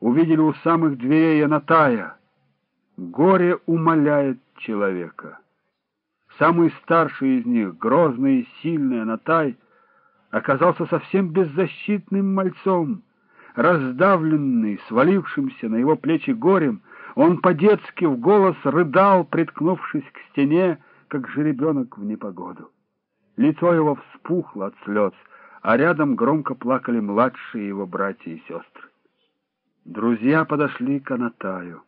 увидели у самых дверей Анатая. Горе умоляет человека. Самый старший из них, грозный и сильный Анатай, оказался совсем беззащитным мальцом. Раздавленный, свалившимся на его плечи горем, он по-детски в голос рыдал, приткнувшись к стене, как жеребенок в непогоду. Лицо его вспухло от слез, а рядом громко плакали младшие его братья и сестры. Друзья подошли к Анатаю.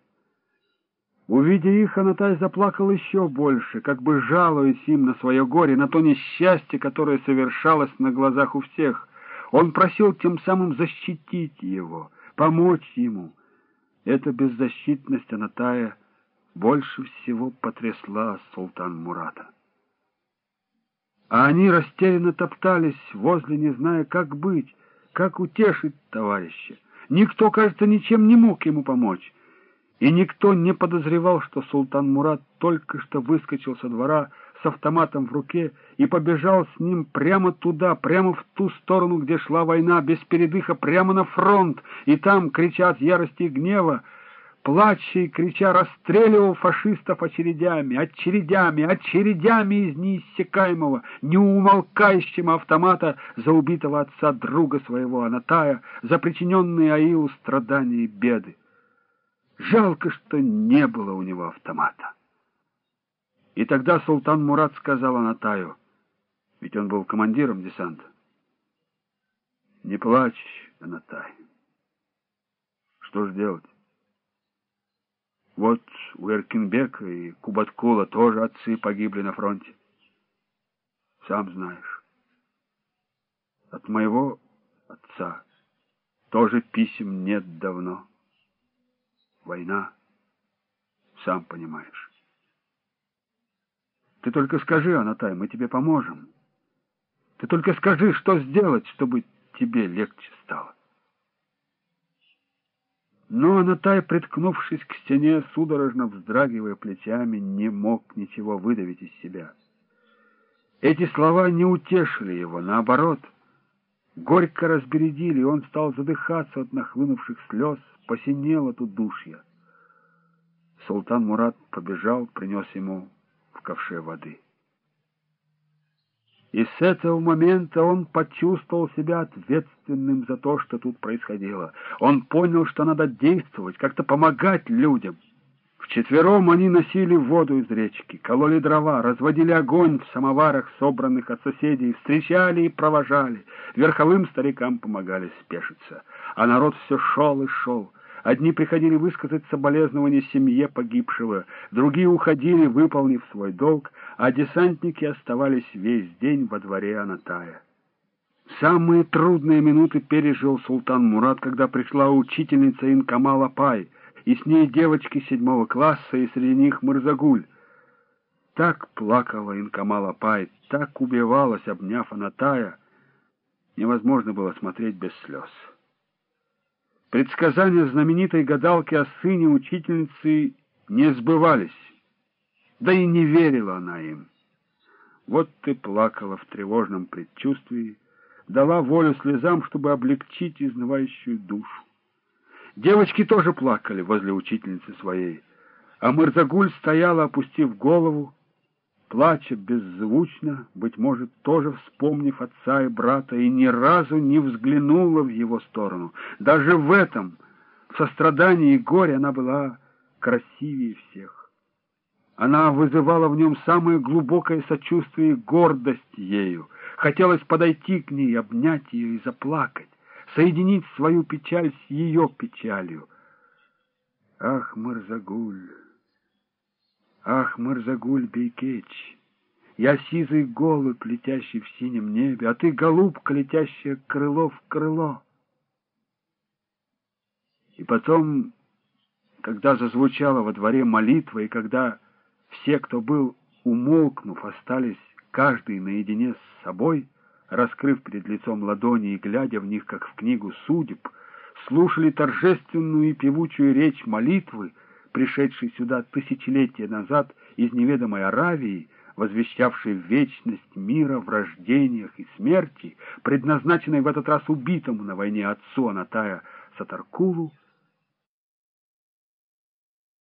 Увидя их, Анатай заплакал еще больше, как бы жалуясь им на свое горе, на то несчастье, которое совершалось на глазах у всех. Он просил тем самым защитить его, помочь ему. Эта беззащитность Анатая больше всего потрясла султан Мурата. А они растерянно топтались возле, не зная, как быть, как утешить товарища. Никто, кажется, ничем не мог ему помочь. И никто не подозревал, что султан Мурат только что выскочил со двора с автоматом в руке и побежал с ним прямо туда, прямо в ту сторону, где шла война, без передыха, прямо на фронт, и там, крича от ярости и гнева, плача и крича, расстреливал фашистов очередями, очередями, очередями из неиссякаемого, неумолкающего автомата за убитого отца друга своего Анатая, за причиненные Аилу страдания и беды. Жалко, что не было у него автомата. И тогда султан Мурат сказал Анатаю, ведь он был командиром десанта, «Не плачь, Анатай. Что ж делать? Вот у Эркинбека и Кубаткула тоже отцы погибли на фронте. Сам знаешь. От моего отца тоже писем нет давно». Война, сам понимаешь. Ты только скажи, Анатай, мы тебе поможем. Ты только скажи, что сделать, чтобы тебе легче стало. Но Анатай, приткнувшись к стене, судорожно вздрагивая плечами, не мог ничего выдавить из себя. Эти слова не утешили его, наоборот, горько разбередили, он стал задыхаться от нахлынувших слез, посинело тут удушья. Султан Мурат побежал, принес ему в ковше воды. И с этого момента он почувствовал себя ответственным за то, что тут происходило. Он понял, что надо действовать, как-то помогать людям. Вчетвером они носили воду из речки, кололи дрова, разводили огонь в самоварах, собранных от соседей, встречали и провожали. Верховым старикам помогали спешиться. А народ все шел и шел. Одни приходили высказать соболезнования семье погибшего, другие уходили, выполнив свой долг, а десантники оставались весь день во дворе Анатая. Самые трудные минуты пережил султан Мурат, когда пришла учительница Инкамала Пай, и с ней девочки седьмого класса, и среди них Мырзагуль. Так плакала Инкамала Пай, так убивалась, обняв Анатая, невозможно было смотреть без слез. Предсказания знаменитой гадалки о сыне учительницы не сбывались, да и не верила она им. Вот ты плакала в тревожном предчувствии, дала волю слезам, чтобы облегчить изнывающую душу. Девочки тоже плакали возле учительницы своей, а Мырзагуль стояла, опустив голову, плача беззвучно, быть может, тоже вспомнив отца и брата, и ни разу не взглянула в его сторону. Даже в этом, в сострадании и горе, она была красивее всех. Она вызывала в нем самое глубокое сочувствие и гордость ею. Хотелось подойти к ней, обнять ее и заплакать, соединить свою печаль с ее печалью. Ах, Марзагуль! Ах, Марзагуль Бейкеч, я сизый голубь, летящий в синем небе, а ты голубка, летящая крыло в крыло. И потом, когда зазвучала во дворе молитва, и когда все, кто был умолкнув, остались каждый наедине с собой, раскрыв перед лицом ладони и глядя в них, как в книгу судеб, слушали торжественную и певучую речь молитвы, пришедший сюда тысячелетия назад из неведомой Аравии, возвещавший вечность мира в рождениях и смерти, предназначенной в этот раз убитому на войне отцу Анатая Сатаркулу,